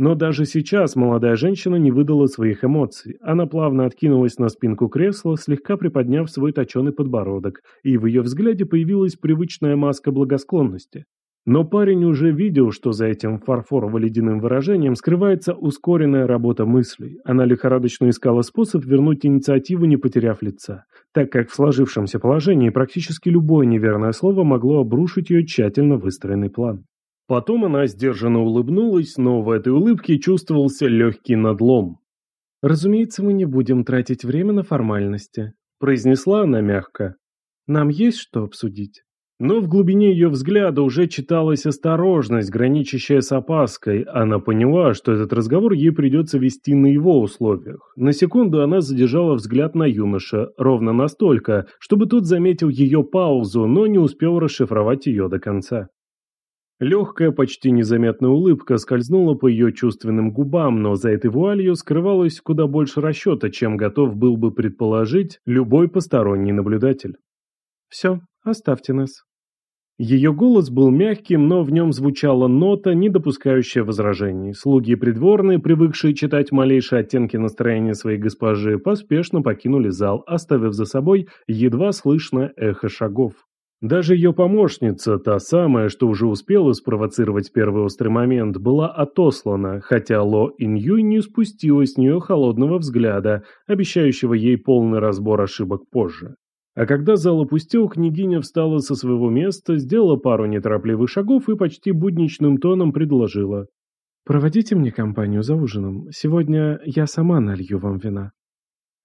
Но даже сейчас молодая женщина не выдала своих эмоций. Она плавно откинулась на спинку кресла, слегка приподняв свой точеный подбородок, и в ее взгляде появилась привычная маска благосклонности. Но парень уже видел, что за этим фарфорово-ледяным выражением скрывается ускоренная работа мыслей. Она лихорадочно искала способ вернуть инициативу, не потеряв лица, так как в сложившемся положении практически любое неверное слово могло обрушить ее тщательно выстроенный план. Потом она сдержанно улыбнулась, но в этой улыбке чувствовался легкий надлом. «Разумеется, мы не будем тратить время на формальности», – произнесла она мягко. «Нам есть что обсудить». Но в глубине ее взгляда уже читалась осторожность, граничащая с опаской. Она поняла, что этот разговор ей придется вести на его условиях. На секунду она задержала взгляд на юноша, ровно настолько, чтобы тот заметил ее паузу, но не успел расшифровать ее до конца. Легкая, почти незаметная улыбка скользнула по ее чувственным губам, но за этой вуалью скрывалось куда больше расчета, чем готов был бы предположить любой посторонний наблюдатель. «Все, оставьте нас». Ее голос был мягким, но в нем звучала нота, не допускающая возражений. Слуги придворные, привыкшие читать малейшие оттенки настроения своей госпожи, поспешно покинули зал, оставив за собой едва слышное эхо шагов. Даже ее помощница, та самая, что уже успела спровоцировать первый острый момент, была отослана, хотя Ло Иньюй не спустила с нее холодного взгляда, обещающего ей полный разбор ошибок позже. А когда зал опустил, княгиня встала со своего места, сделала пару неторопливых шагов и почти будничным тоном предложила. «Проводите мне компанию за ужином. Сегодня я сама налью вам вина».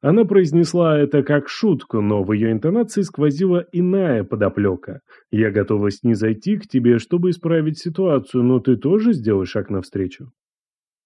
Она произнесла это как шутку, но в ее интонации сквозила иная подоплека. «Я готова снизойти к тебе, чтобы исправить ситуацию, но ты тоже сделай шаг навстречу».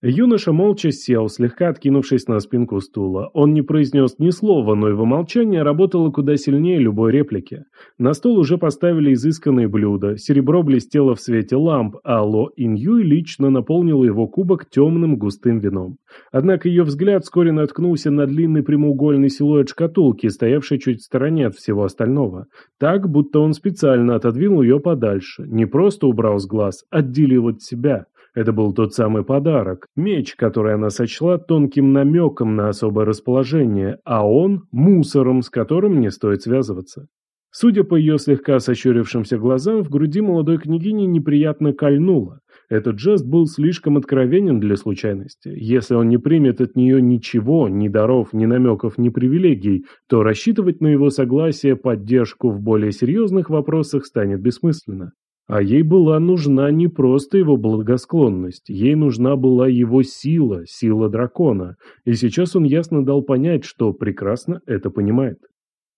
Юноша молча сел, слегка откинувшись на спинку стула. Он не произнес ни слова, но его молчание работало куда сильнее любой реплики. На стол уже поставили изысканные блюда, серебро блестело в свете ламп, а Ло Иньюй лично наполнил его кубок темным густым вином. Однако ее взгляд вскоре наткнулся на длинный прямоугольный силуэт шкатулки, стоявший чуть в стороне от всего остального. Так, будто он специально отодвинул ее подальше, не просто убрал с глаз, отделил от себя. Это был тот самый подарок, меч, который она сочла тонким намеком на особое расположение, а он – мусором, с которым не стоит связываться. Судя по ее слегка сощурившимся глазам, в груди молодой княгини неприятно кольнуло. Этот жест был слишком откровенен для случайности. Если он не примет от нее ничего, ни даров, ни намеков, ни привилегий, то рассчитывать на его согласие, поддержку в более серьезных вопросах станет бессмысленно. А ей была нужна не просто его благосклонность, ей нужна была его сила, сила дракона, и сейчас он ясно дал понять, что прекрасно это понимает.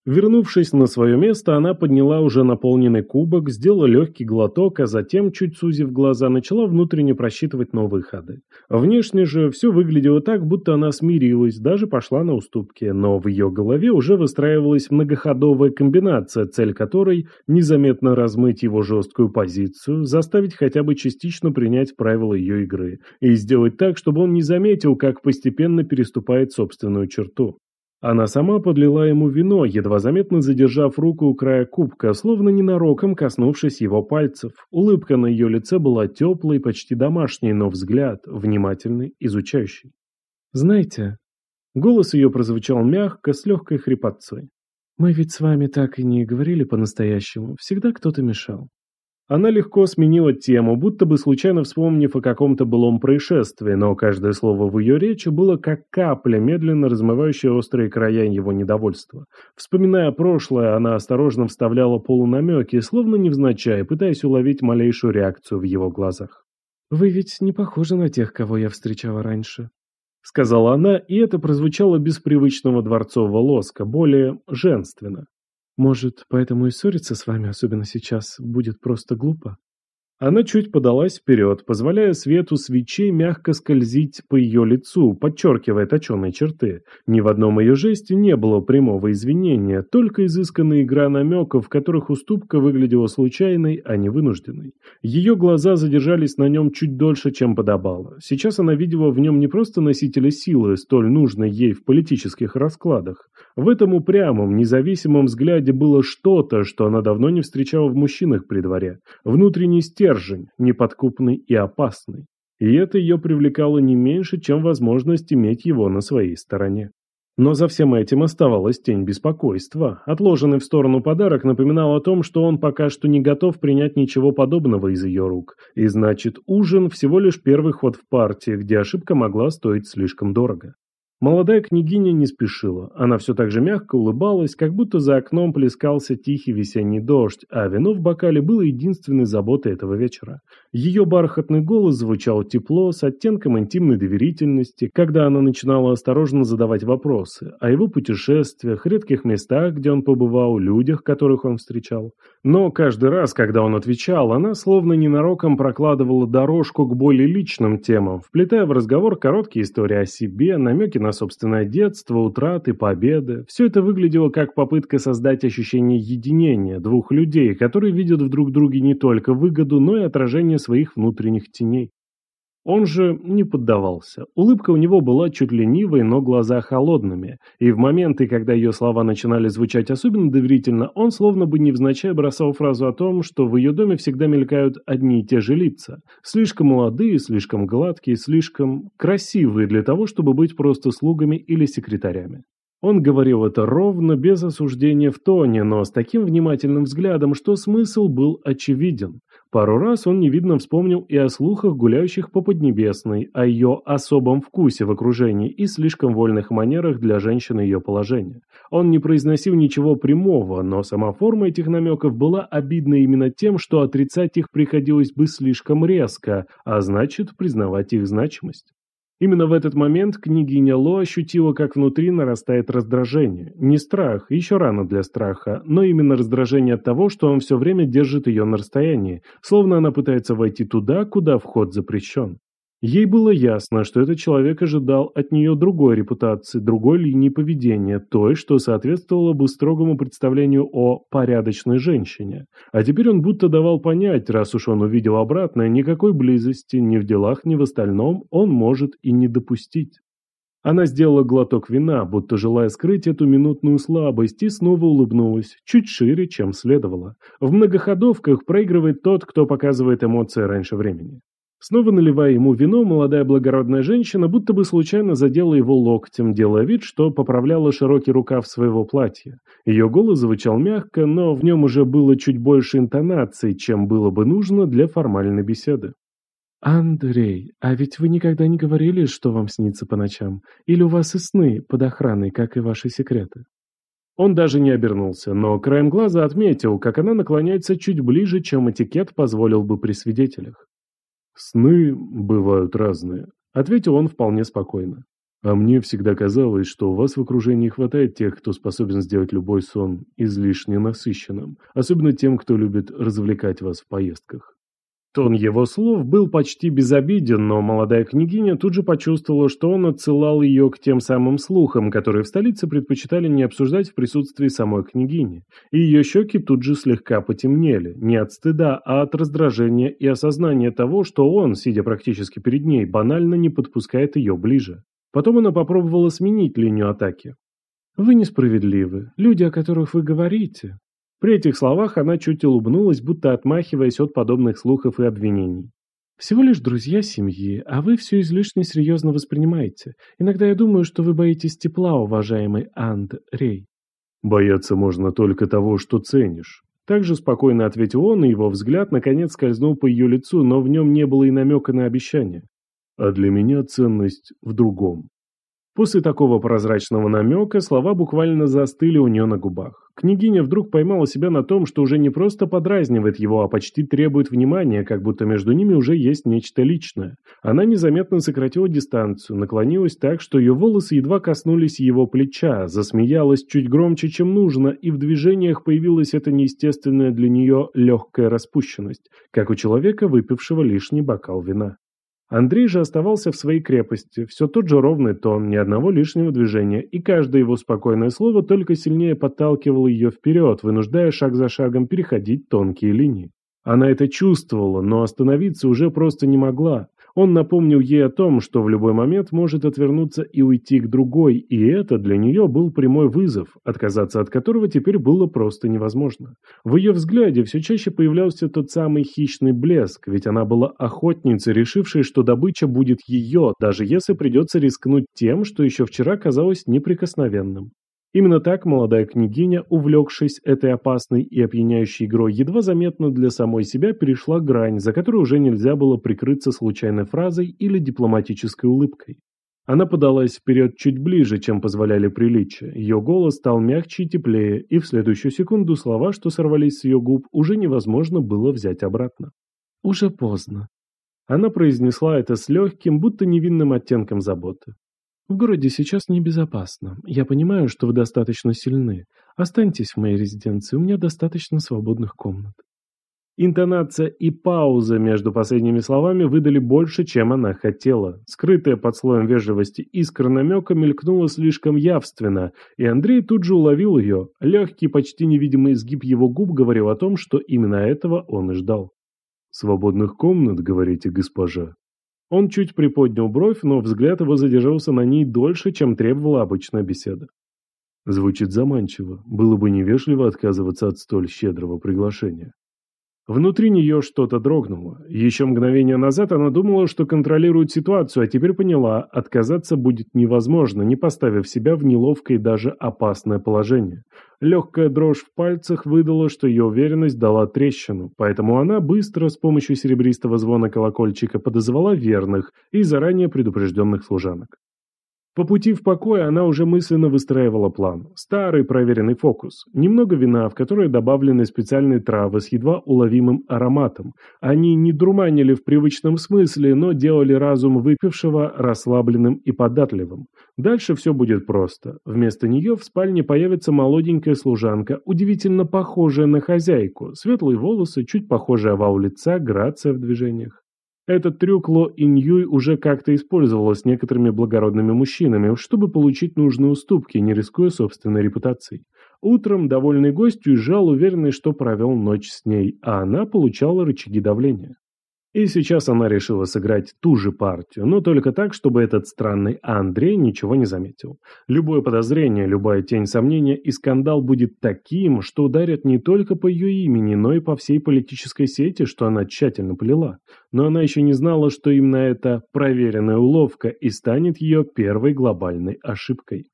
Вернувшись на свое место, она подняла уже наполненный кубок, сделала легкий глоток, а затем, чуть сузив глаза, начала внутренне просчитывать новые ходы. Внешне же все выглядело так, будто она смирилась, даже пошла на уступки, но в ее голове уже выстраивалась многоходовая комбинация, цель которой – незаметно размыть его жесткую позицию, заставить хотя бы частично принять правила ее игры и сделать так, чтобы он не заметил, как постепенно переступает собственную черту. Она сама подлила ему вино, едва заметно задержав руку у края кубка, словно ненароком коснувшись его пальцев. Улыбка на ее лице была теплой, почти домашней, но взгляд внимательный, изучающий. «Знаете...» Голос ее прозвучал мягко, с легкой хрипотцой. «Мы ведь с вами так и не говорили по-настоящему. Всегда кто-то мешал. Она легко сменила тему, будто бы случайно вспомнив о каком-то былом происшествии, но каждое слово в ее речи было как капля, медленно размывающая острые края его недовольства. Вспоминая прошлое, она осторожно вставляла полунамеки, словно невзначай, пытаясь уловить малейшую реакцию в его глазах. «Вы ведь не похожи на тех, кого я встречала раньше», — сказала она, и это прозвучало без привычного дворцового лоска, более женственно. Может, поэтому и ссориться с вами, особенно сейчас, будет просто глупо? Она чуть подалась вперед, позволяя свету свечей мягко скользить по ее лицу, подчеркивая точеные черты. Ни в одном ее жесте не было прямого извинения, только изысканная игра намеков, в которых уступка выглядела случайной, а не вынужденной. Ее глаза задержались на нем чуть дольше, чем подобало. Сейчас она видела в нем не просто носителя силы, столь нужной ей в политических раскладах. В этом упрямом, независимом взгляде было что-то, что она давно не встречала в мужчинах при дворе. Внутренний стержень стержень, неподкупный и опасный. И это ее привлекало не меньше, чем возможность иметь его на своей стороне. Но за всем этим оставалась тень беспокойства. Отложенный в сторону подарок напоминал о том, что он пока что не готов принять ничего подобного из ее рук. И значит, ужин всего лишь первый ход в партии, где ошибка могла стоить слишком дорого. Молодая княгиня не спешила. Она все так же мягко улыбалась, как будто за окном плескался тихий весенний дождь, а вино в бокале было единственной заботой этого вечера. Ее бархатный голос звучал тепло, с оттенком интимной доверительности, когда она начинала осторожно задавать вопросы о его путешествиях, редких местах, где он побывал, людях, которых он встречал. Но каждый раз, когда он отвечал, она словно ненароком прокладывала дорожку к более личным темам, вплетая в разговор короткие истории о себе, намеки на собственное детство, утраты, победы. Все это выглядело как попытка создать ощущение единения двух людей, которые видят в друг друге не только выгоду, но и отражение своих внутренних теней. Он же не поддавался. Улыбка у него была чуть ленивой, но глаза холодными. И в моменты, когда ее слова начинали звучать особенно доверительно, он словно бы невзначай бросал фразу о том, что в ее доме всегда мелькают одни и те же лица. Слишком молодые, слишком гладкие, слишком красивые для того, чтобы быть просто слугами или секретарями. Он говорил это ровно, без осуждения в тоне, но с таким внимательным взглядом, что смысл был очевиден. Пару раз он невидно вспомнил и о слухах, гуляющих по Поднебесной, о ее особом вкусе в окружении и слишком вольных манерах для женщины ее положения. Он не произносил ничего прямого, но сама форма этих намеков была обидна именно тем, что отрицать их приходилось бы слишком резко, а значит признавать их значимость. Именно в этот момент княгиня Ло ощутила, как внутри нарастает раздражение. Не страх, еще рано для страха, но именно раздражение от того, что он все время держит ее на расстоянии, словно она пытается войти туда, куда вход запрещен. Ей было ясно, что этот человек ожидал от нее другой репутации, другой линии поведения, той, что соответствовало бы строгому представлению о порядочной женщине. А теперь он будто давал понять, раз уж он увидел обратное, никакой близости ни в делах, ни в остальном он может и не допустить. Она сделала глоток вина, будто желая скрыть эту минутную слабость, и снова улыбнулась, чуть шире, чем следовало. В многоходовках проигрывает тот, кто показывает эмоции раньше времени. Снова наливая ему вино, молодая благородная женщина будто бы случайно задела его локтем, делая вид, что поправляла широкий рукав своего платья. Ее голос звучал мягко, но в нем уже было чуть больше интонаций, чем было бы нужно для формальной беседы. «Андрей, а ведь вы никогда не говорили, что вам снится по ночам? Или у вас и сны под охраной, как и ваши секреты?» Он даже не обернулся, но краем глаза отметил, как она наклоняется чуть ближе, чем этикет позволил бы при свидетелях. «Сны бывают разные», — ответил он вполне спокойно. «А мне всегда казалось, что у вас в окружении хватает тех, кто способен сделать любой сон излишне насыщенным, особенно тем, кто любит развлекать вас в поездках». Тон его слов был почти безобиден, но молодая княгиня тут же почувствовала, что он отсылал ее к тем самым слухам, которые в столице предпочитали не обсуждать в присутствии самой княгини. И ее щеки тут же слегка потемнели, не от стыда, а от раздражения и осознания того, что он, сидя практически перед ней, банально не подпускает ее ближе. Потом она попробовала сменить линию атаки. «Вы несправедливы. Люди, о которых вы говорите, при этих словах она чуть улыбнулась, будто отмахиваясь от подобных слухов и обвинений. «Всего лишь друзья семьи, а вы все излишне серьезно воспринимаете. Иногда я думаю, что вы боитесь тепла, уважаемый Анд Рей». «Бояться можно только того, что ценишь». Также спокойно ответил он, и его взгляд наконец скользнул по ее лицу, но в нем не было и намека на обещание. «А для меня ценность в другом». После такого прозрачного намека слова буквально застыли у нее на губах. Княгиня вдруг поймала себя на том, что уже не просто подразнивает его, а почти требует внимания, как будто между ними уже есть нечто личное. Она незаметно сократила дистанцию, наклонилась так, что ее волосы едва коснулись его плеча, засмеялась чуть громче, чем нужно, и в движениях появилась эта неестественная для нее легкая распущенность, как у человека, выпившего лишний бокал вина. Андрей же оставался в своей крепости, все тот же ровный тон, ни одного лишнего движения, и каждое его спокойное слово только сильнее подталкивало ее вперед, вынуждая шаг за шагом переходить тонкие линии. Она это чувствовала, но остановиться уже просто не могла. Он напомнил ей о том, что в любой момент может отвернуться и уйти к другой, и это для нее был прямой вызов, отказаться от которого теперь было просто невозможно. В ее взгляде все чаще появлялся тот самый хищный блеск, ведь она была охотницей, решившей, что добыча будет ее, даже если придется рискнуть тем, что еще вчера казалось неприкосновенным. Именно так молодая княгиня, увлекшись этой опасной и опьяняющей игрой, едва заметно для самой себя перешла грань, за которую уже нельзя было прикрыться случайной фразой или дипломатической улыбкой. Она подалась вперед чуть ближе, чем позволяли приличия. Ее голос стал мягче и теплее, и в следующую секунду слова, что сорвались с ее губ, уже невозможно было взять обратно. «Уже поздно». Она произнесла это с легким, будто невинным оттенком заботы. В городе сейчас небезопасно. Я понимаю, что вы достаточно сильны. Останьтесь в моей резиденции, у меня достаточно свободных комнат. Интонация и пауза между последними словами выдали больше, чем она хотела. Скрытая под слоем вежливости искра намека мелькнула слишком явственно, и Андрей тут же уловил ее. Легкий, почти невидимый изгиб его губ говорил о том, что именно этого он и ждал. «Свободных комнат, говорите, госпожа?» Он чуть приподнял бровь, но взгляд его задержался на ней дольше, чем требовала обычная беседа. Звучит заманчиво. Было бы невежливо отказываться от столь щедрого приглашения. Внутри нее что-то дрогнуло. Еще мгновение назад она думала, что контролирует ситуацию, а теперь поняла, отказаться будет невозможно, не поставив себя в неловкое и даже опасное положение. Легкая дрожь в пальцах выдала, что ее уверенность дала трещину, поэтому она быстро с помощью серебристого звона колокольчика подозвала верных и заранее предупрежденных служанок. По пути в покой она уже мысленно выстраивала план. Старый проверенный фокус. Немного вина, в которое добавлены специальные травы с едва уловимым ароматом. Они не дурманили в привычном смысле, но делали разум выпившего расслабленным и податливым. Дальше все будет просто. Вместо нее в спальне появится молоденькая служанка, удивительно похожая на хозяйку. Светлые волосы, чуть похожая овал лица, грация в движениях. Этот трюк Ло Иньюй уже как-то использовала с некоторыми благородными мужчинами, чтобы получить нужные уступки, не рискуя собственной репутацией. Утром довольный гость уезжал, уверенный, что провел ночь с ней, а она получала рычаги давления. И сейчас она решила сыграть ту же партию, но только так, чтобы этот странный Андрей ничего не заметил. Любое подозрение, любая тень сомнения и скандал будет таким, что ударят не только по ее имени, но и по всей политической сети, что она тщательно полила. Но она еще не знала, что именно эта проверенная уловка и станет ее первой глобальной ошибкой.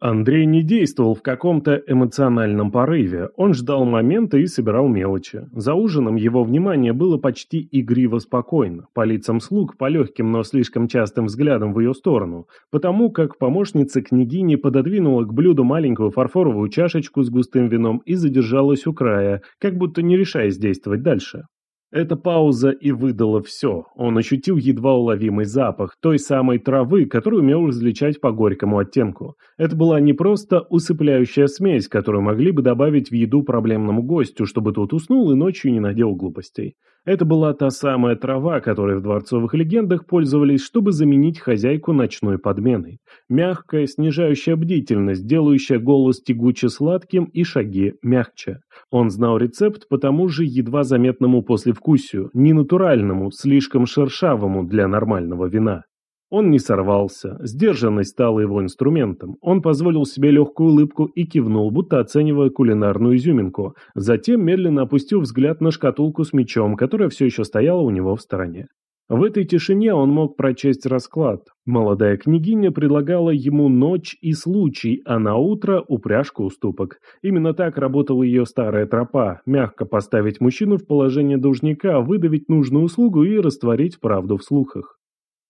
Андрей не действовал в каком-то эмоциональном порыве, он ждал момента и собирал мелочи. За ужином его внимание было почти игриво спокойно, по лицам слуг, по легким, но слишком частым взглядам в ее сторону, потому как помощница княгини пододвинула к блюду маленькую фарфоровую чашечку с густым вином и задержалась у края, как будто не решаясь действовать дальше. Эта пауза и выдала все. Он ощутил едва уловимый запах той самой травы, которую умел различать по горькому оттенку. Это была не просто усыпляющая смесь, которую могли бы добавить в еду проблемному гостю, чтобы тот уснул и ночью не надел глупостей. Это была та самая трава, которой в дворцовых легендах пользовались, чтобы заменить хозяйку ночной подменой. Мягкая, снижающая бдительность, делающая голос тягуче сладким и шаги мягче. Он знал рецепт по тому же едва заметному послевкусию, ненатуральному, слишком шершавому для нормального вина. Он не сорвался, сдержанность стала его инструментом. Он позволил себе легкую улыбку и кивнул, будто оценивая кулинарную изюминку. Затем медленно опустил взгляд на шкатулку с мечом, которая все еще стояла у него в стороне. В этой тишине он мог прочесть расклад. Молодая княгиня предлагала ему ночь и случай, а на утро упряжку уступок. Именно так работала ее старая тропа – мягко поставить мужчину в положение должника, выдавить нужную услугу и растворить правду в слухах.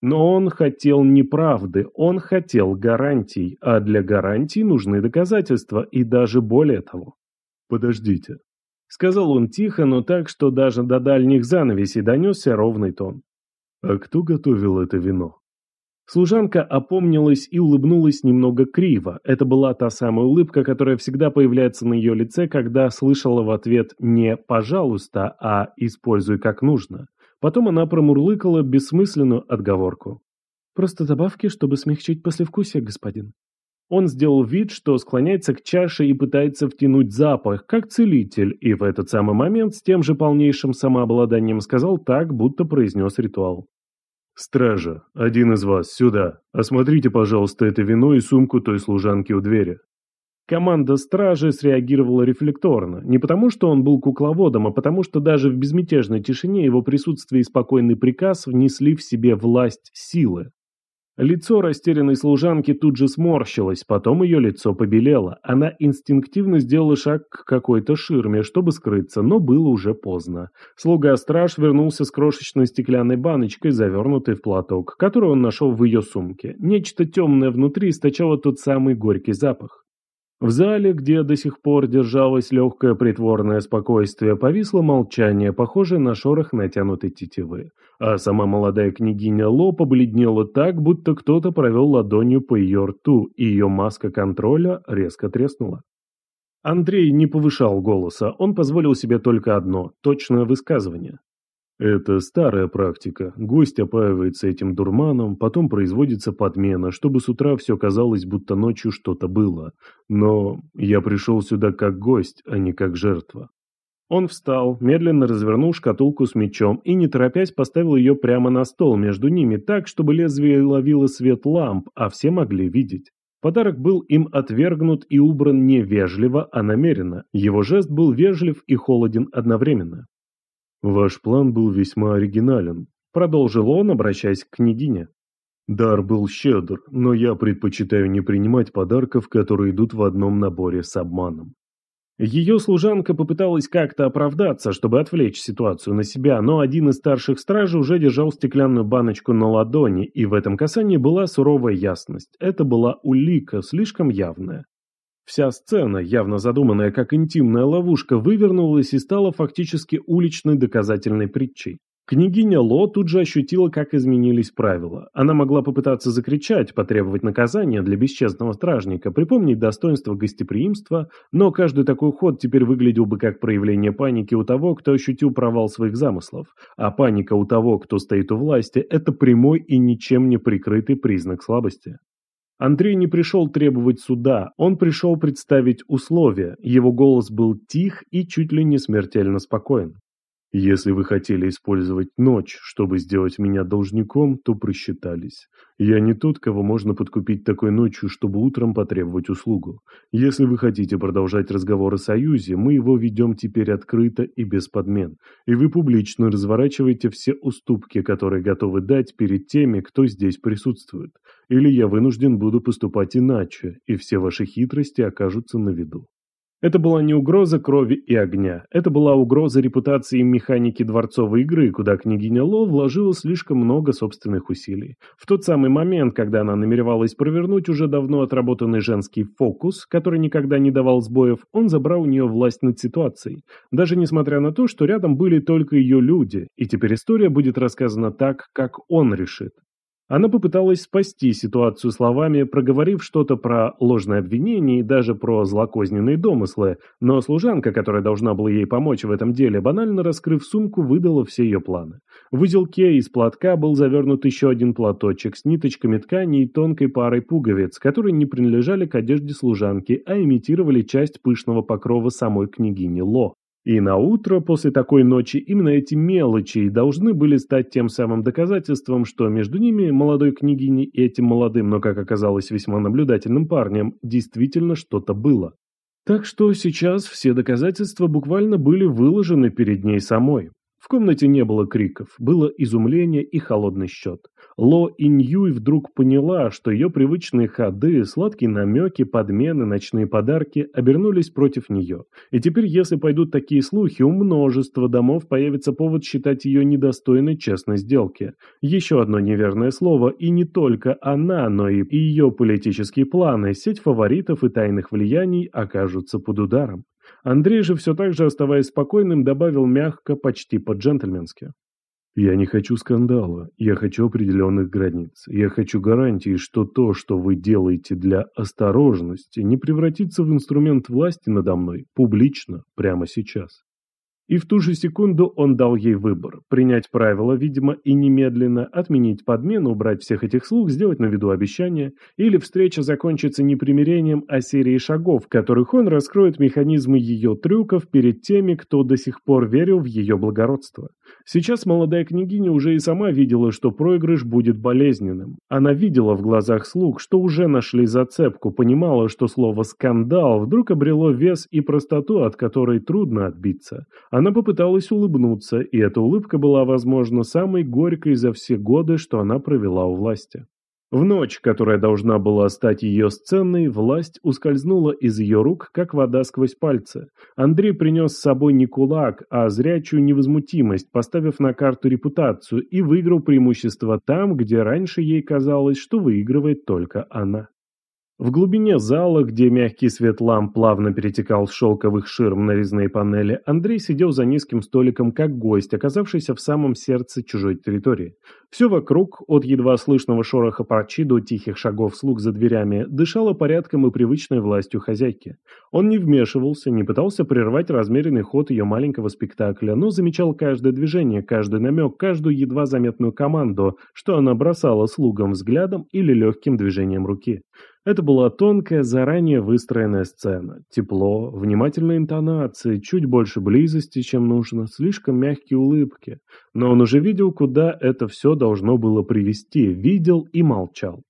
Но он хотел не правды, он хотел гарантий, а для гарантий нужны доказательства и даже более того. «Подождите», — сказал он тихо, но так, что даже до дальних занавесей донесся ровный тон. «А кто готовил это вино?» Служанка опомнилась и улыбнулась немного криво. Это была та самая улыбка, которая всегда появляется на ее лице, когда слышала в ответ не «пожалуйста», а «используй как нужно». Потом она промурлыкала бессмысленную отговорку. «Просто добавки, чтобы смягчить послевкусие, господин». Он сделал вид, что склоняется к чаше и пытается втянуть запах, как целитель, и в этот самый момент с тем же полнейшим самообладанием сказал так, будто произнес ритуал. «Стража, один из вас, сюда. Осмотрите, пожалуйста, это вино и сумку той служанки у двери». Команда стражи среагировала рефлекторно, не потому что он был кукловодом, а потому что даже в безмятежной тишине его присутствие и спокойный приказ внесли в себе власть силы. Лицо растерянной служанки тут же сморщилось, потом ее лицо побелело. Она инстинктивно сделала шаг к какой-то ширме, чтобы скрыться, но было уже поздно. Слуга-страж вернулся с крошечной стеклянной баночкой, завернутой в платок, которую он нашел в ее сумке. Нечто темное внутри источало тот самый горький запах. В зале, где до сих пор держалось легкое притворное спокойствие, повисло молчание, похожее на шорох натянутой тетивы. А сама молодая княгиня Ло побледнела так, будто кто-то провел ладонью по ее рту, и ее маска контроля резко треснула. Андрей не повышал голоса, он позволил себе только одно – точное высказывание. Это старая практика. Гость опаивается этим дурманом, потом производится подмена, чтобы с утра все казалось, будто ночью что-то было. Но я пришел сюда как гость, а не как жертва. Он встал, медленно развернул шкатулку с мечом и, не торопясь, поставил ее прямо на стол между ними так, чтобы лезвие ловило свет ламп, а все могли видеть. Подарок был им отвергнут и убран не вежливо, а намеренно. Его жест был вежлив и холоден одновременно. «Ваш план был весьма оригинален», — продолжил он, обращаясь к княгине. «Дар был щедр, но я предпочитаю не принимать подарков, которые идут в одном наборе с обманом». Ее служанка попыталась как-то оправдаться, чтобы отвлечь ситуацию на себя, но один из старших стражей уже держал стеклянную баночку на ладони, и в этом касании была суровая ясность. Это была улика, слишком явная. Вся сцена, явно задуманная как интимная ловушка, вывернулась и стала фактически уличной доказательной притчей. Княгиня Ло тут же ощутила, как изменились правила. Она могла попытаться закричать, потребовать наказания для бесчестного стражника, припомнить достоинство гостеприимства, но каждый такой ход теперь выглядел бы как проявление паники у того, кто ощутил провал своих замыслов. А паника у того, кто стоит у власти, это прямой и ничем не прикрытый признак слабости. Андрей не пришел требовать суда, он пришел представить условия, его голос был тих и чуть ли не смертельно спокоен. Если вы хотели использовать ночь, чтобы сделать меня должником, то просчитались. Я не тот, кого можно подкупить такой ночью, чтобы утром потребовать услугу. Если вы хотите продолжать разговор о союзе, мы его ведем теперь открыто и без подмен. И вы публично разворачиваете все уступки, которые готовы дать перед теми, кто здесь присутствует. Или я вынужден буду поступать иначе, и все ваши хитрости окажутся на виду. Это была не угроза крови и огня, это была угроза репутации механики дворцовой игры, куда княгиня Ло вложила слишком много собственных усилий. В тот самый момент, когда она намеревалась провернуть уже давно отработанный женский фокус, который никогда не давал сбоев, он забрал у нее власть над ситуацией. Даже несмотря на то, что рядом были только ее люди, и теперь история будет рассказана так, как он решит. Она попыталась спасти ситуацию словами, проговорив что-то про ложное обвинение и даже про злокозненные домыслы, но служанка, которая должна была ей помочь в этом деле, банально раскрыв сумку, выдала все ее планы. В узелке из платка был завернут еще один платочек с ниточками ткани и тонкой парой пуговиц, которые не принадлежали к одежде служанки, а имитировали часть пышного покрова самой княгини Ло. И на утро после такой ночи именно эти мелочи должны были стать тем самым доказательством, что между ними, молодой княгиней и этим молодым, но, как оказалось, весьма наблюдательным парнем, действительно что-то было. Так что сейчас все доказательства буквально были выложены перед ней самой. В комнате не было криков, было изумление и холодный счет. Ло Иньюй вдруг поняла, что ее привычные ходы, сладкие намеки, подмены, ночные подарки обернулись против нее. И теперь, если пойдут такие слухи, у множества домов появится повод считать ее недостойной честной сделки. Еще одно неверное слово, и не только она, но и ее политические планы, сеть фаворитов и тайных влияний окажутся под ударом. Андрей же все так же, оставаясь спокойным, добавил мягко, почти по-джентльменски. Я не хочу скандала, я хочу определенных границ. Я хочу гарантии, что то, что вы делаете для осторожности, не превратится в инструмент власти надо мной, публично, прямо сейчас. И в ту же секунду он дал ей выбор – принять правила, видимо, и немедленно, отменить подмену, убрать всех этих слуг, сделать на виду обещания, или встреча закончится не примирением, а серией шагов, которых он раскроет механизмы ее трюков перед теми, кто до сих пор верил в ее благородство. Сейчас молодая княгиня уже и сама видела, что проигрыш будет болезненным. Она видела в глазах слуг, что уже нашли зацепку, понимала, что слово «скандал» вдруг обрело вес и простоту, от которой трудно отбиться. Она попыталась улыбнуться, и эта улыбка была, возможно, самой горькой за все годы, что она провела у власти. В ночь, которая должна была стать ее сценой, власть ускользнула из ее рук, как вода сквозь пальцы. Андрей принес с собой не кулак, а зрячую невозмутимость, поставив на карту репутацию, и выиграл преимущество там, где раньше ей казалось, что выигрывает только она. В глубине зала, где мягкий свет ламп плавно перетекал с шелковых ширм на резные панели, Андрей сидел за низким столиком как гость, оказавшийся в самом сердце чужой территории. Все вокруг, от едва слышного шороха парчи до тихих шагов слуг за дверями, дышало порядком и привычной властью хозяйки. Он не вмешивался, не пытался прервать размеренный ход ее маленького спектакля, но замечал каждое движение, каждый намек, каждую едва заметную команду, что она бросала слугам взглядом или легким движением руки. Это была тонкая, заранее выстроенная сцена. Тепло, внимательные интонации, чуть больше близости, чем нужно, слишком мягкие улыбки. Но он уже видел, куда это все должно было привести, видел и молчал.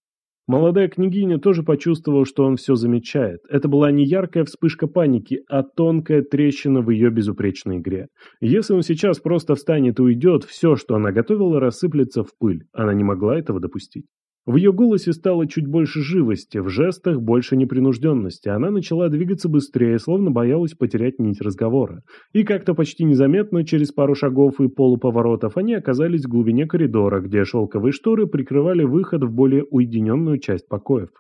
Молодая княгиня тоже почувствовала, что он все замечает. Это была не яркая вспышка паники, а тонкая трещина в ее безупречной игре. Если он сейчас просто встанет и уйдет, все, что она готовила, рассыплется в пыль. Она не могла этого допустить. В ее голосе стало чуть больше живости, в жестах больше непринужденности. Она начала двигаться быстрее, словно боялась потерять нить разговора. И как-то почти незаметно, через пару шагов и полуповоротов, они оказались в глубине коридора, где шелковые шторы прикрывали выход в более уединенную часть покоев.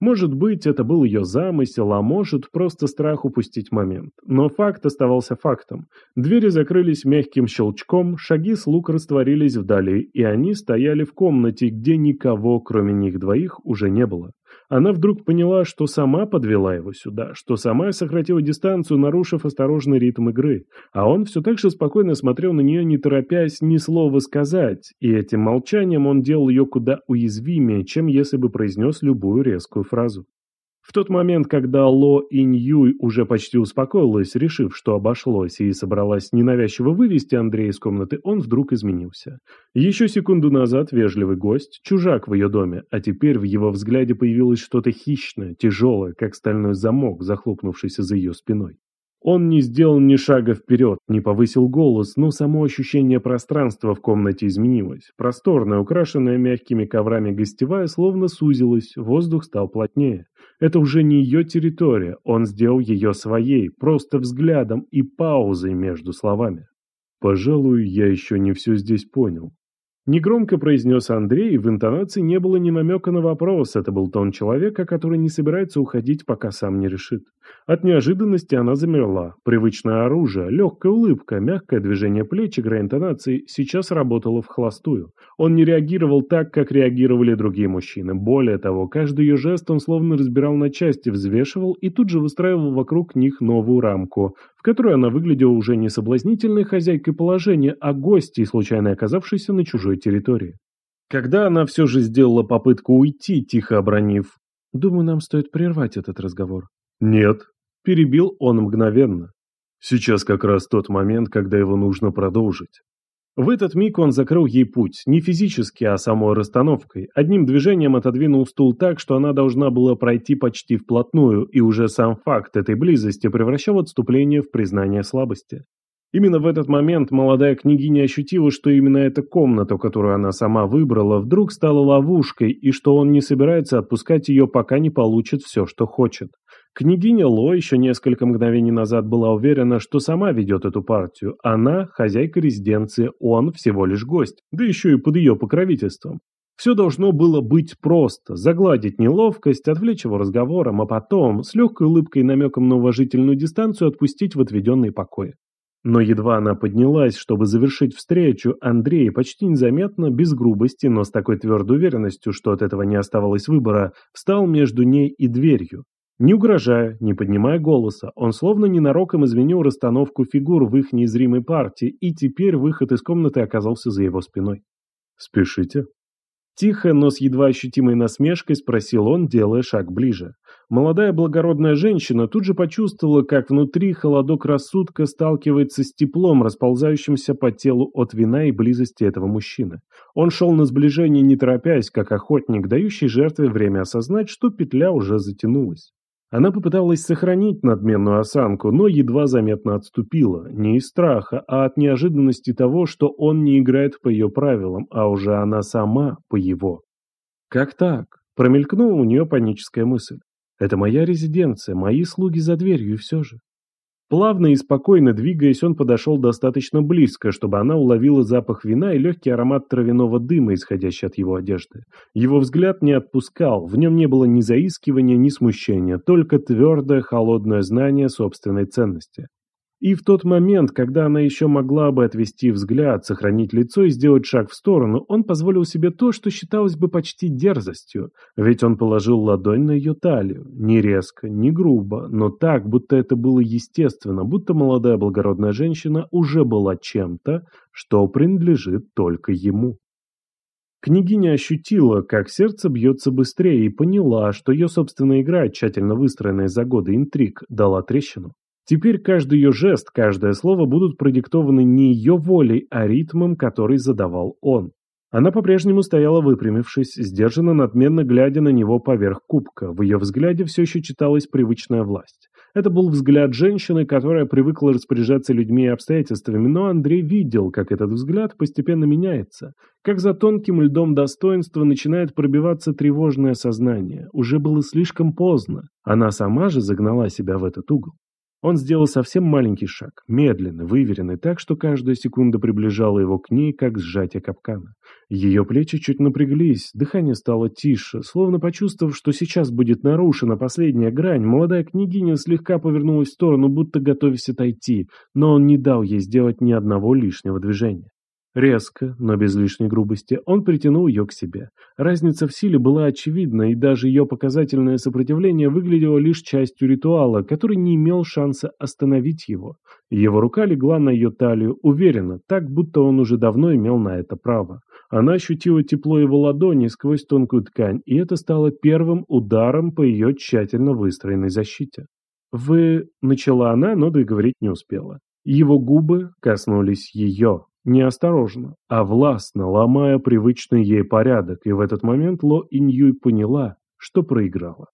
Может быть, это был ее замысел, а может, просто страх упустить момент. Но факт оставался фактом. Двери закрылись мягким щелчком, шаги слуг растворились вдали, и они стояли в комнате, где никого, кроме них двоих, уже не было. Она вдруг поняла, что сама подвела его сюда, что сама сократила дистанцию, нарушив осторожный ритм игры. А он все так же спокойно смотрел на нее, не торопясь ни слова сказать, и этим молчанием он делал ее куда уязвимее, чем если бы произнес любую резкую фразу. В тот момент, когда Ло Инь уже почти успокоилась, решив, что обошлось, и собралась ненавязчиво вывести Андрея из комнаты, он вдруг изменился. Еще секунду назад вежливый гость, чужак в ее доме, а теперь в его взгляде появилось что-то хищное, тяжелое, как стальной замок, захлопнувшийся за ее спиной. Он не сделал ни шага вперед, не повысил голос, но само ощущение пространства в комнате изменилось. Просторная, украшенная мягкими коврами гостевая, словно сузилась, воздух стал плотнее. Это уже не ее территория, он сделал ее своей, просто взглядом и паузой между словами. «Пожалуй, я еще не все здесь понял», Негромко произнес Андрей, в интонации не было ни намека на вопрос, это был тон человека, который не собирается уходить, пока сам не решит. От неожиданности она замерла. Привычное оружие, легкая улыбка, мягкое движение плеч, игра интонаций сейчас работало в холостую. Он не реагировал так, как реагировали другие мужчины. Более того, каждый ее жест он словно разбирал на части, взвешивал и тут же выстраивал вокруг них новую рамку, в которой она выглядела уже не соблазнительной хозяйкой положения, а гостьей, случайно оказавшейся на чужой территории. Когда она все же сделала попытку уйти, тихо обронив, «Думаю, нам стоит прервать этот разговор». «Нет», – перебил он мгновенно. «Сейчас как раз тот момент, когда его нужно продолжить». В этот миг он закрыл ей путь, не физически, а самой расстановкой. Одним движением отодвинул стул так, что она должна была пройти почти вплотную, и уже сам факт этой близости превращал отступление в признание слабости. Именно в этот момент молодая княгиня ощутила, что именно эта комната, которую она сама выбрала, вдруг стала ловушкой, и что он не собирается отпускать ее, пока не получит все, что хочет. Княгиня Ло еще несколько мгновений назад была уверена, что сама ведет эту партию. Она – хозяйка резиденции, он всего лишь гость, да еще и под ее покровительством. Все должно было быть просто, загладить неловкость, отвлечь его разговором, а потом, с легкой улыбкой и намеком на уважительную дистанцию, отпустить в отведенный покой. Но едва она поднялась, чтобы завершить встречу, Андрей почти незаметно, без грубости, но с такой твердой уверенностью, что от этого не оставалось выбора, встал между ней и дверью. Не угрожая, не поднимая голоса, он словно ненароком изменил расстановку фигур в их незримой партии, и теперь выход из комнаты оказался за его спиной. «Спешите?» Тихо, но с едва ощутимой насмешкой спросил он, делая шаг ближе. Молодая благородная женщина тут же почувствовала, как внутри холодок рассудка сталкивается с теплом, расползающимся по телу от вина и близости этого мужчины. Он шел на сближение не торопясь, как охотник, дающий жертве время осознать, что петля уже затянулась. Она попыталась сохранить надменную осанку, но едва заметно отступила, не из страха, а от неожиданности того, что он не играет по ее правилам, а уже она сама по его. «Как так?» – промелькнула у нее паническая мысль. «Это моя резиденция, мои слуги за дверью и все же». Плавно и спокойно двигаясь, он подошел достаточно близко, чтобы она уловила запах вина и легкий аромат травяного дыма, исходящий от его одежды. Его взгляд не отпускал, в нем не было ни заискивания, ни смущения, только твердое, холодное знание собственной ценности. И в тот момент, когда она еще могла бы отвести взгляд, сохранить лицо и сделать шаг в сторону, он позволил себе то, что считалось бы почти дерзостью, ведь он положил ладонь на ее талию, не резко, не грубо, но так, будто это было естественно, будто молодая благородная женщина уже была чем-то, что принадлежит только ему. Княгиня ощутила, как сердце бьется быстрее, и поняла, что ее собственная игра, тщательно выстроенная за годы интриг, дала трещину. Теперь каждый ее жест, каждое слово будут продиктованы не ее волей, а ритмом, который задавал он. Она по-прежнему стояла выпрямившись, сдержанно надменно глядя на него поверх кубка. В ее взгляде все еще читалась привычная власть. Это был взгляд женщины, которая привыкла распоряжаться людьми и обстоятельствами, но Андрей видел, как этот взгляд постепенно меняется, как за тонким льдом достоинства начинает пробиваться тревожное сознание. Уже было слишком поздно. Она сама же загнала себя в этот угол. Он сделал совсем маленький шаг, медленно, выверенный, так, что каждая секунда приближала его к ней, как сжатие капкана. Ее плечи чуть напряглись, дыхание стало тише, словно почувствовав, что сейчас будет нарушена последняя грань, молодая княгиня слегка повернулась в сторону, будто готовясь отойти, но он не дал ей сделать ни одного лишнего движения. Резко, но без лишней грубости, он притянул ее к себе. Разница в силе была очевидна, и даже ее показательное сопротивление выглядело лишь частью ритуала, который не имел шанса остановить его. Его рука легла на ее талию уверенно, так, будто он уже давно имел на это право. Она ощутила тепло его ладони сквозь тонкую ткань, и это стало первым ударом по ее тщательно выстроенной защите. «Вы...» — начала она, но договорить не успела. Его губы коснулись ее, Неосторожно, а властно, ломая привычный ей порядок, и в этот момент Ло Иньюй поняла, что проиграла.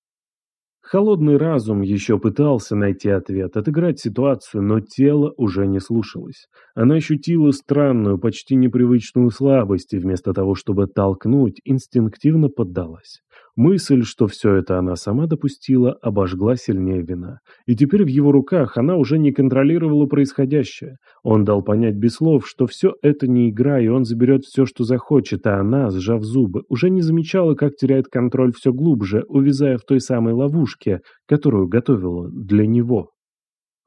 Холодный разум еще пытался найти ответ, отыграть ситуацию, но тело уже не слушалось. Она ощутила странную, почти непривычную слабость, и вместо того, чтобы толкнуть, инстинктивно поддалась. Мысль, что все это она сама допустила, обожгла сильнее вина. И теперь в его руках она уже не контролировала происходящее. Он дал понять без слов, что все это не игра, и он заберет все, что захочет, а она, сжав зубы, уже не замечала, как теряет контроль все глубже, увязая в той самой ловушке, которую готовила для него.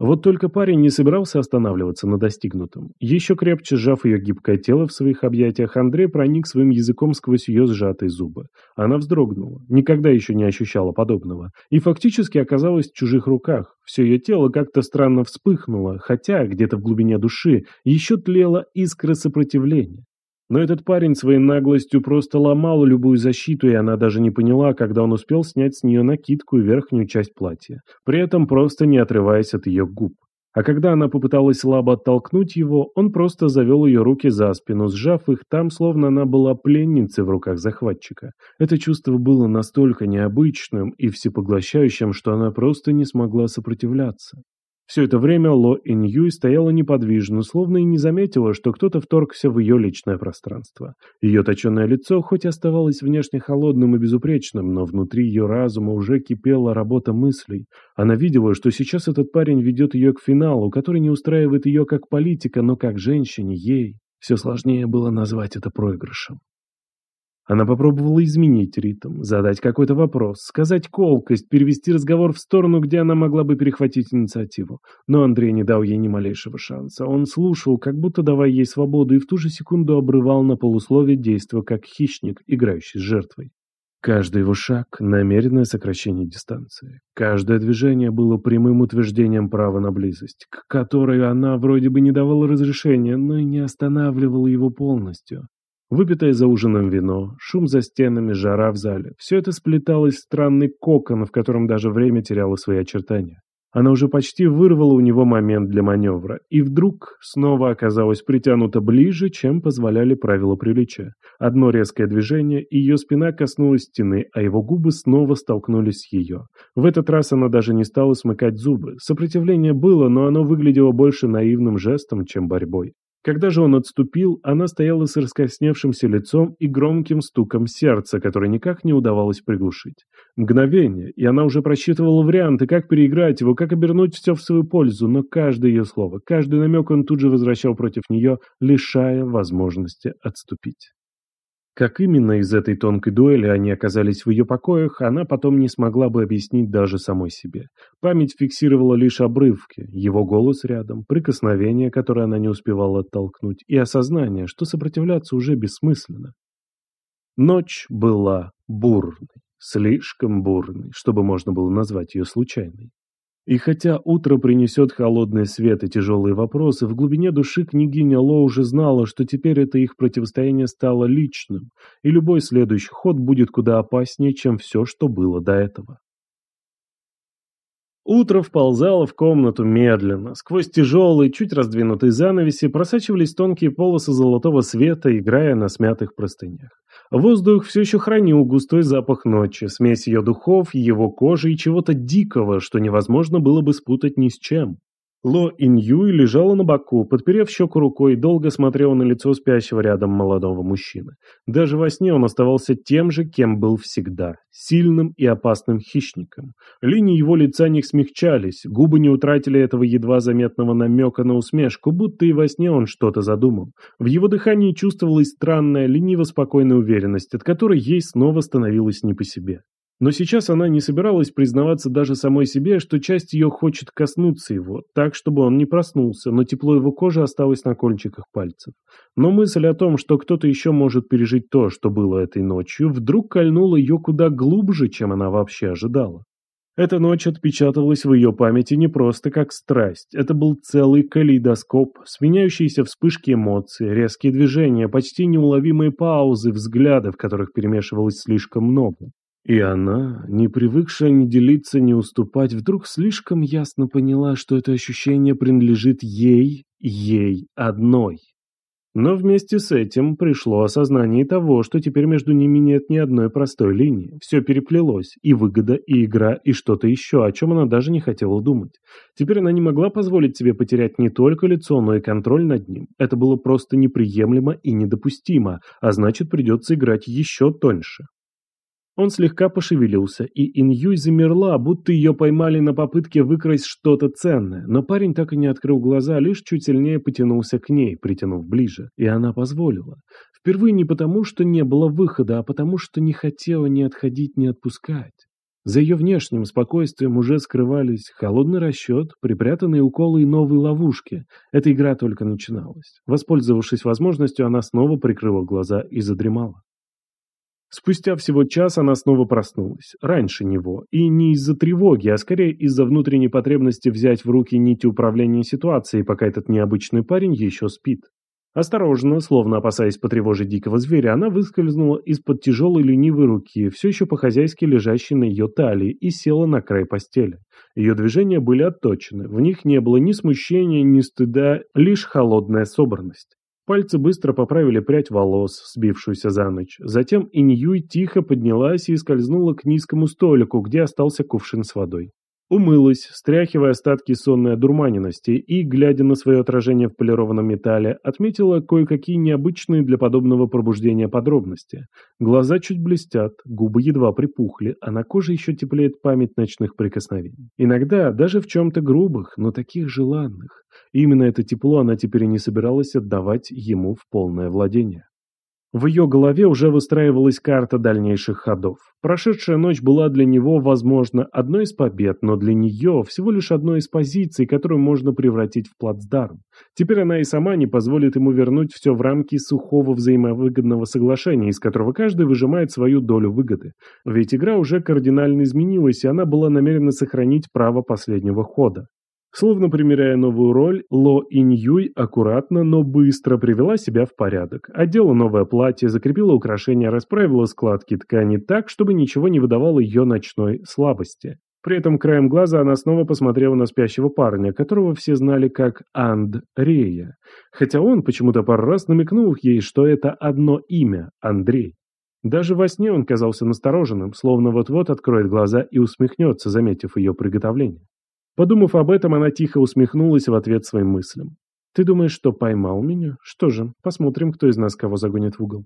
Вот только парень не собирался останавливаться на достигнутом. Еще крепче сжав ее гибкое тело в своих объятиях, Андрей проник своим языком сквозь ее сжатые зубы. Она вздрогнула, никогда еще не ощущала подобного, и фактически оказалась в чужих руках. Все ее тело как-то странно вспыхнуло, хотя где-то в глубине души еще тлела искра сопротивления. Но этот парень своей наглостью просто ломал любую защиту, и она даже не поняла, когда он успел снять с нее накидку и верхнюю часть платья, при этом просто не отрываясь от ее губ. А когда она попыталась слабо оттолкнуть его, он просто завел ее руки за спину, сжав их там, словно она была пленницей в руках захватчика. Это чувство было настолько необычным и всепоглощающим, что она просто не смогла сопротивляться. Все это время Ло Иньюй стояла неподвижно, словно и не заметила, что кто-то вторгся в ее личное пространство. Ее точеное лицо хоть оставалось внешне холодным и безупречным, но внутри ее разума уже кипела работа мыслей. Она видела, что сейчас этот парень ведет ее к финалу, который не устраивает ее как политика, но как женщине, ей. Все сложнее было назвать это проигрышем. Она попробовала изменить ритм, задать какой-то вопрос, сказать колкость, перевести разговор в сторону, где она могла бы перехватить инициативу. Но Андрей не дал ей ни малейшего шанса. Он слушал, как будто давая ей свободу, и в ту же секунду обрывал на полусловие действия, как хищник, играющий с жертвой. Каждый его шаг – намеренное сокращение дистанции. Каждое движение было прямым утверждением права на близость, к которой она вроде бы не давала разрешения, но и не останавливала его полностью. Выпитое за ужином вино, шум за стенами, жара в зале – все это сплеталось в странный кокон, в котором даже время теряло свои очертания. Она уже почти вырвала у него момент для маневра, и вдруг снова оказалась притянута ближе, чем позволяли правила приличия. Одно резкое движение, и ее спина коснулась стены, а его губы снова столкнулись с ее. В этот раз она даже не стала смыкать зубы. Сопротивление было, но оно выглядело больше наивным жестом, чем борьбой. Когда же он отступил, она стояла с раскосневшимся лицом и громким стуком сердца, который никак не удавалось приглушить. Мгновение, и она уже просчитывала варианты, как переиграть его, как обернуть все в свою пользу, но каждое ее слово, каждый намек он тут же возвращал против нее, лишая возможности отступить. Как именно из этой тонкой дуэли они оказались в ее покоях, она потом не смогла бы объяснить даже самой себе. Память фиксировала лишь обрывки, его голос рядом, прикосновение, которое она не успевала оттолкнуть, и осознание, что сопротивляться уже бессмысленно. Ночь была бурной, слишком бурной, чтобы можно было назвать ее случайной. И хотя утро принесет холодный свет и тяжелые вопросы, в глубине души княгиня Ло уже знала, что теперь это их противостояние стало личным, и любой следующий ход будет куда опаснее, чем все, что было до этого. Утро вползало в комнату медленно. Сквозь тяжелые, чуть раздвинутые занавеси просачивались тонкие полосы золотого света, играя на смятых простынях. Воздух все еще хранил густой запах ночи, смесь ее духов, его кожи и чего-то дикого, что невозможно было бы спутать ни с чем. Ло Иньюй лежала на боку, подперев щеку рукой, долго смотрела на лицо спящего рядом молодого мужчины. Даже во сне он оставался тем же, кем был всегда – сильным и опасным хищником. Линии его лица не смягчались, губы не утратили этого едва заметного намека на усмешку, будто и во сне он что-то задумал. В его дыхании чувствовалась странная, лениво-спокойная уверенность, от которой ей снова становилось не по себе. Но сейчас она не собиралась признаваться даже самой себе, что часть ее хочет коснуться его, так, чтобы он не проснулся, но тепло его кожи осталось на кончиках пальцев. Но мысль о том, что кто-то еще может пережить то, что было этой ночью, вдруг кольнула ее куда глубже, чем она вообще ожидала. Эта ночь отпечаталась в ее памяти не просто как страсть, это был целый калейдоскоп, сменяющиеся вспышки эмоций, резкие движения, почти неуловимые паузы, взгляды, в которых перемешивалось слишком много. И она, не привыкшая ни делиться, ни уступать, вдруг слишком ясно поняла, что это ощущение принадлежит ей, ей одной. Но вместе с этим пришло осознание того, что теперь между ними нет ни одной простой линии. Все переплелось, и выгода, и игра, и что-то еще, о чем она даже не хотела думать. Теперь она не могла позволить себе потерять не только лицо, но и контроль над ним. Это было просто неприемлемо и недопустимо, а значит придется играть еще тоньше. Он слегка пошевелился, и Иньюй замерла, будто ее поймали на попытке выкрасть что-то ценное, но парень так и не открыл глаза, лишь чуть сильнее потянулся к ней, притянув ближе, и она позволила. Впервые не потому, что не было выхода, а потому, что не хотела ни отходить, ни отпускать. За ее внешним спокойствием уже скрывались холодный расчет, припрятанные уколы и новые ловушки. Эта игра только начиналась. Воспользовавшись возможностью, она снова прикрыла глаза и задремала. Спустя всего час она снова проснулась, раньше него, и не из-за тревоги, а скорее из-за внутренней потребности взять в руки нити управления ситуацией, пока этот необычный парень еще спит. Осторожно, словно опасаясь потревожить дикого зверя, она выскользнула из-под тяжелой ленивой руки, все еще по-хозяйски лежащей на ее талии, и села на край постели. Ее движения были отточены, в них не было ни смущения, ни стыда, лишь холодная собранность. Пальцы быстро поправили прядь волос, сбившуюся за ночь. Затем Иньюй тихо поднялась и скользнула к низкому столику, где остался кувшин с водой. Умылась, стряхивая остатки сонной одурманенности, и, глядя на свое отражение в полированном металле, отметила кое-какие необычные для подобного пробуждения подробности. Глаза чуть блестят, губы едва припухли, а на коже еще теплеет память ночных прикосновений. Иногда даже в чем-то грубых, но таких желанных. Именно это тепло она теперь и не собиралась отдавать ему в полное владение. В ее голове уже выстраивалась карта дальнейших ходов. Прошедшая ночь была для него, возможно, одной из побед, но для нее всего лишь одной из позиций, которую можно превратить в плацдарм. Теперь она и сама не позволит ему вернуть все в рамки сухого взаимовыгодного соглашения, из которого каждый выжимает свою долю выгоды. Ведь игра уже кардинально изменилась, и она была намерена сохранить право последнего хода. Словно примеряя новую роль, Ло Иньюй аккуратно, но быстро привела себя в порядок. Одела новое платье, закрепила украшения, расправила складки ткани так, чтобы ничего не выдавало ее ночной слабости. При этом краем глаза она снова посмотрела на спящего парня, которого все знали как Андрея. Хотя он почему-то пару раз намекнул ей, что это одно имя – Андрей. Даже во сне он казался настороженным, словно вот-вот откроет глаза и усмехнется, заметив ее приготовление. Подумав об этом, она тихо усмехнулась в ответ своим мыслям. «Ты думаешь, что поймал меня? Что же, посмотрим, кто из нас кого загонит в угол».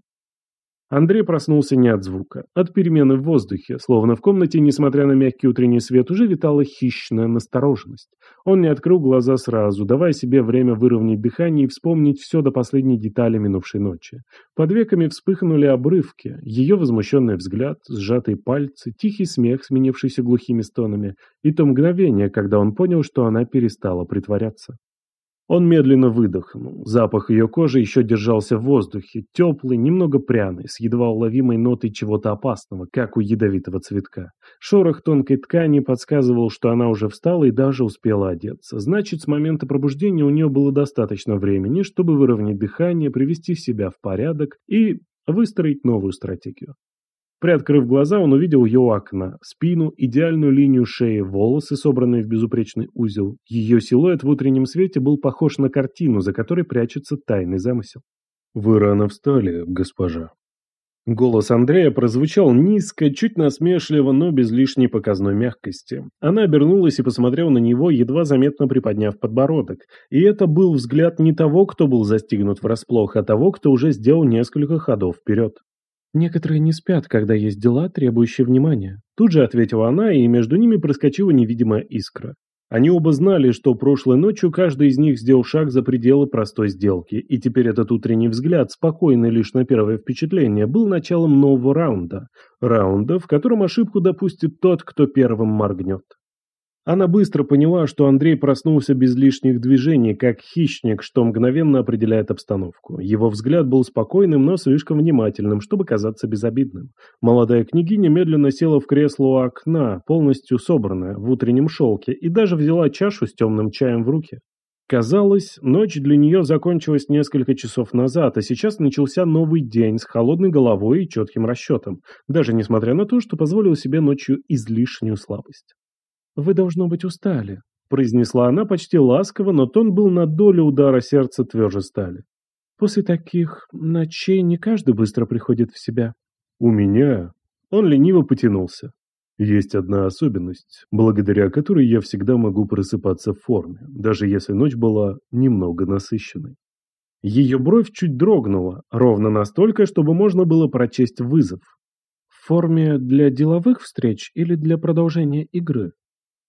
Андрей проснулся не от звука, от перемены в воздухе, словно в комнате, несмотря на мягкий утренний свет, уже витала хищная настороженность. Он не открыл глаза сразу, давая себе время выровнять дыхание и вспомнить все до последней детали минувшей ночи. Под веками вспыхнули обрывки, ее возмущенный взгляд, сжатые пальцы, тихий смех, сменившийся глухими стонами, и то мгновение, когда он понял, что она перестала притворяться. Он медленно выдохнул. Запах ее кожи еще держался в воздухе, теплый, немного пряный, с едва уловимой нотой чего-то опасного, как у ядовитого цветка. Шорох тонкой ткани подсказывал, что она уже встала и даже успела одеться. Значит, с момента пробуждения у нее было достаточно времени, чтобы выровнять дыхание, привести себя в порядок и выстроить новую стратегию. Приоткрыв глаза, он увидел ее у окна, спину, идеальную линию шеи, волосы, собранные в безупречный узел. Ее силуэт в утреннем свете был похож на картину, за которой прячется тайный замысел. «Вы рано встали, госпожа». Голос Андрея прозвучал низко, чуть насмешливо, но без лишней показной мягкости. Она обернулась и посмотрела на него, едва заметно приподняв подбородок. И это был взгляд не того, кто был застигнут врасплох, а того, кто уже сделал несколько ходов вперед. «Некоторые не спят, когда есть дела, требующие внимания», тут же ответила она, и между ними проскочила невидимая искра. Они оба знали, что прошлой ночью каждый из них сделал шаг за пределы простой сделки, и теперь этот утренний взгляд, спокойный лишь на первое впечатление, был началом нового раунда. Раунда, в котором ошибку допустит тот, кто первым моргнет. Она быстро поняла, что Андрей проснулся без лишних движений, как хищник, что мгновенно определяет обстановку. Его взгляд был спокойным, но слишком внимательным, чтобы казаться безобидным. Молодая княгиня медленно села в кресло у окна, полностью собранная, в утреннем шелке, и даже взяла чашу с темным чаем в руки. Казалось, ночь для нее закончилась несколько часов назад, а сейчас начался новый день с холодной головой и четким расчетом, даже несмотря на то, что позволил себе ночью излишнюю слабость. «Вы, должно быть, устали», — произнесла она почти ласково, но тон был на долю удара сердца тверже стали. «После таких ночей не каждый быстро приходит в себя». «У меня...» Он лениво потянулся. Есть одна особенность, благодаря которой я всегда могу просыпаться в форме, даже если ночь была немного насыщенной. Ее бровь чуть дрогнула, ровно настолько, чтобы можно было прочесть вызов. В форме для деловых встреч или для продолжения игры?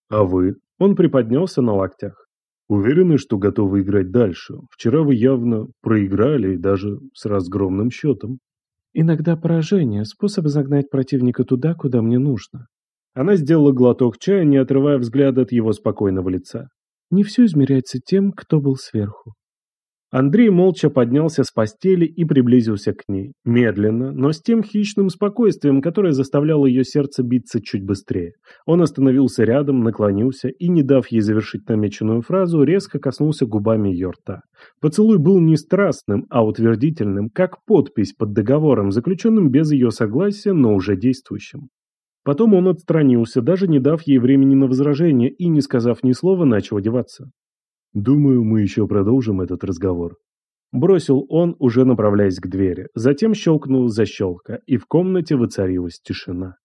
А вы? Он приподнялся на локтях. Уверены, что готовы играть дальше? Вчера вы явно проиграли, даже с разгромным счетом. Иногда поражение – способ загнать противника туда, куда мне нужно. Она сделала глоток чая, не отрывая взгляда от его спокойного лица. Не все измеряется тем, кто был сверху. Андрей молча поднялся с постели и приблизился к ней. Медленно, но с тем хищным спокойствием, которое заставляло ее сердце биться чуть быстрее. Он остановился рядом, наклонился и, не дав ей завершить намеченную фразу, резко коснулся губами ее рта. Поцелуй был не страстным, а утвердительным, как подпись под договором, заключенным без ее согласия, но уже действующим. Потом он отстранился, даже не дав ей времени на возражение и, не сказав ни слова, начал одеваться. Думаю, мы еще продолжим этот разговор. Бросил он, уже направляясь к двери. Затем щелкнул защелка, и в комнате воцарилась тишина.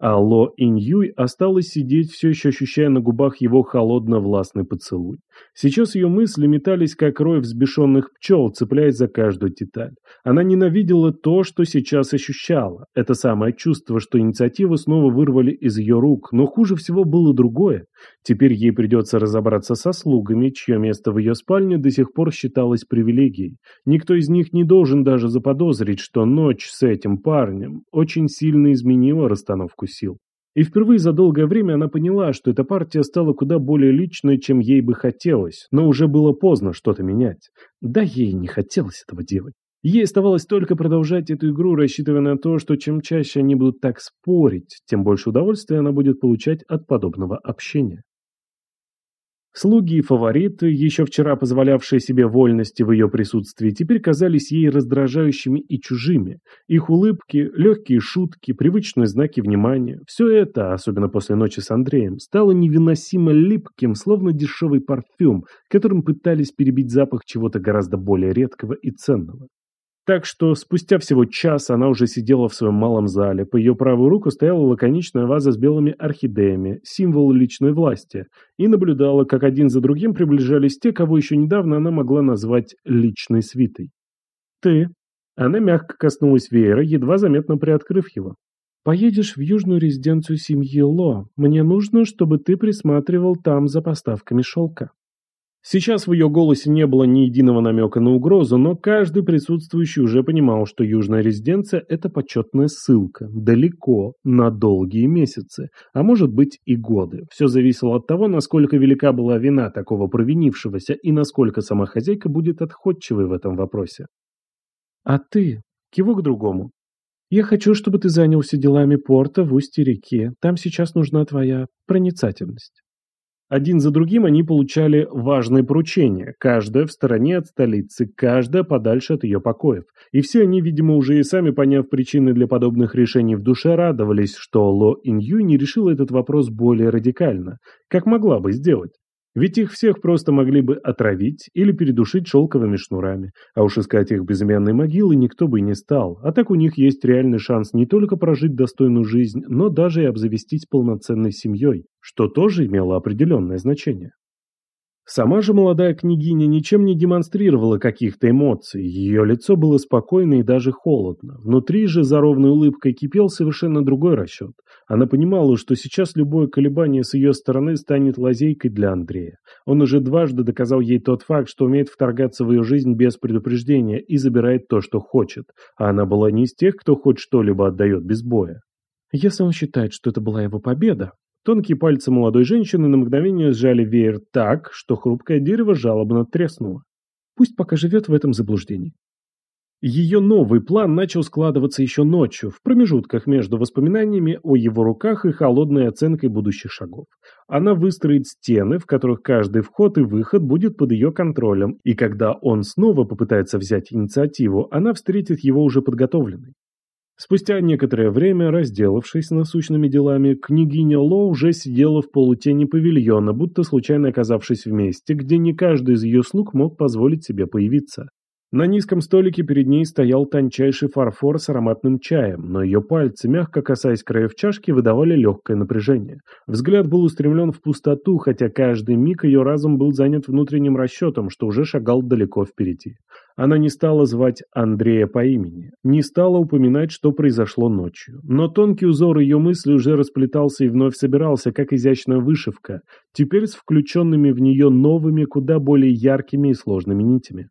А Ло Иньюй осталась сидеть, все еще ощущая на губах его холодно-властный поцелуй. Сейчас ее мысли метались, как рой взбешенных пчел, цепляясь за каждую деталь. Она ненавидела то, что сейчас ощущала. Это самое чувство, что инициативу снова вырвали из ее рук. Но хуже всего было другое. Теперь ей придется разобраться со слугами, чье место в ее спальне до сих пор считалось привилегией. Никто из них не должен даже заподозрить, что ночь с этим парнем очень сильно изменила расстановку сил. И впервые за долгое время она поняла, что эта партия стала куда более личной, чем ей бы хотелось, но уже было поздно что-то менять. Да ей не хотелось этого делать. Ей оставалось только продолжать эту игру, рассчитывая на то, что чем чаще они будут так спорить, тем больше удовольствия она будет получать от подобного общения. Слуги и фавориты, еще вчера позволявшие себе вольности в ее присутствии, теперь казались ей раздражающими и чужими. Их улыбки, легкие шутки, привычные знаки внимания – все это, особенно после ночи с Андреем, стало невыносимо липким, словно дешевый парфюм, которым пытались перебить запах чего-то гораздо более редкого и ценного. Так что спустя всего час она уже сидела в своем малом зале. По ее правую руку стояла лаконичная ваза с белыми орхидеями, символ личной власти, и наблюдала, как один за другим приближались те, кого еще недавно она могла назвать личной свитой. «Ты?» Она мягко коснулась веера, едва заметно приоткрыв его. «Поедешь в южную резиденцию семьи Ло. Мне нужно, чтобы ты присматривал там за поставками шелка». Сейчас в ее голосе не было ни единого намека на угрозу, но каждый присутствующий уже понимал, что южная резиденция – это почетная ссылка, далеко, на долгие месяцы, а может быть и годы. Все зависело от того, насколько велика была вина такого провинившегося и насколько сама хозяйка будет отходчивой в этом вопросе. «А ты?» – кивок другому. «Я хочу, чтобы ты занялся делами порта в устье реки. Там сейчас нужна твоя проницательность». Один за другим они получали важные поручения, каждая в стороне от столицы, каждая подальше от ее покоев. И все они, видимо, уже и сами поняв причины для подобных решений в душе, радовались, что Ло Инью не решила этот вопрос более радикально, как могла бы сделать. Ведь их всех просто могли бы отравить или передушить шелковыми шнурами, а уж искать их безымянной могилы никто бы не стал, а так у них есть реальный шанс не только прожить достойную жизнь, но даже и обзавестись полноценной семьей, что тоже имело определенное значение. Сама же молодая княгиня ничем не демонстрировала каких-то эмоций, ее лицо было спокойно и даже холодно. Внутри же за ровной улыбкой кипел совершенно другой расчет. Она понимала, что сейчас любое колебание с ее стороны станет лазейкой для Андрея. Он уже дважды доказал ей тот факт, что умеет вторгаться в ее жизнь без предупреждения и забирает то, что хочет, а она была не из тех, кто хоть что-либо отдает без боя. Если он считает, что это была его победа, Тонкие пальцы молодой женщины на мгновение сжали веер так, что хрупкое дерево жалобно треснуло. Пусть пока живет в этом заблуждении. Ее новый план начал складываться еще ночью, в промежутках между воспоминаниями о его руках и холодной оценкой будущих шагов. Она выстроит стены, в которых каждый вход и выход будет под ее контролем, и когда он снова попытается взять инициативу, она встретит его уже подготовленной. Спустя некоторое время, разделавшись насущными делами, княгиня Ло уже сидела в полутени павильона, будто случайно оказавшись в месте, где не каждый из ее слуг мог позволить себе появиться. На низком столике перед ней стоял тончайший фарфор с ароматным чаем, но ее пальцы, мягко касаясь краев чашки, выдавали легкое напряжение. Взгляд был устремлен в пустоту, хотя каждый миг ее разум был занят внутренним расчетом, что уже шагал далеко впереди. Она не стала звать Андрея по имени, не стала упоминать, что произошло ночью. Но тонкий узор ее мысли уже расплетался и вновь собирался, как изящная вышивка, теперь с включенными в нее новыми, куда более яркими и сложными нитями.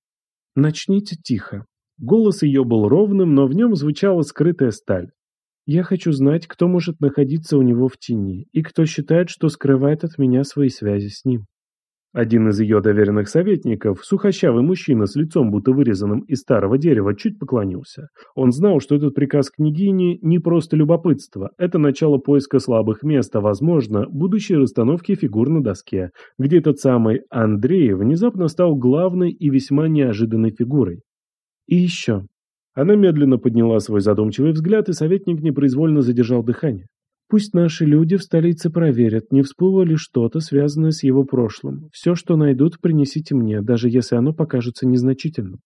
«Начните тихо». Голос ее был ровным, но в нем звучала скрытая сталь. «Я хочу знать, кто может находиться у него в тени, и кто считает, что скрывает от меня свои связи с ним». Один из ее доверенных советников, сухощавый мужчина с лицом будто вырезанным из старого дерева, чуть поклонился. Он знал, что этот приказ княгини не просто любопытство, это начало поиска слабых мест, а, возможно, будущей расстановки фигур на доске, где этот самый Андрей внезапно стал главной и весьма неожиданной фигурой. И еще. Она медленно подняла свой задумчивый взгляд, и советник непроизвольно задержал дыхание. Пусть наши люди в столице проверят, не всплыло ли что-то, связанное с его прошлым. Все, что найдут, принесите мне, даже если оно покажется незначительным.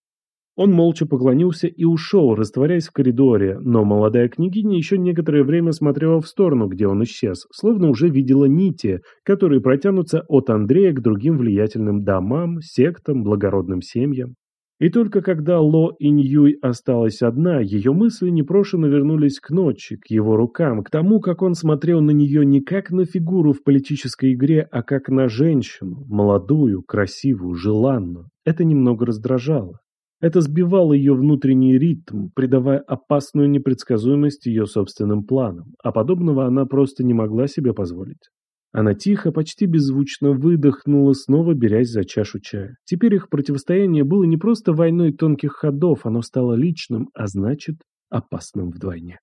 Он молча поклонился и ушел, растворяясь в коридоре, но молодая княгиня еще некоторое время смотрела в сторону, где он исчез, словно уже видела нити, которые протянутся от Андрея к другим влиятельным домам, сектам, благородным семьям. И только когда Ло Иньюй осталась одна, ее мысли непрошено вернулись к ночи, к его рукам, к тому, как он смотрел на нее не как на фигуру в политической игре, а как на женщину, молодую, красивую, желанную. Это немного раздражало. Это сбивало ее внутренний ритм, придавая опасную непредсказуемость ее собственным планам, а подобного она просто не могла себе позволить. Она тихо, почти беззвучно выдохнула, снова берясь за чашу чая. Теперь их противостояние было не просто войной тонких ходов, оно стало личным, а значит, опасным вдвойне.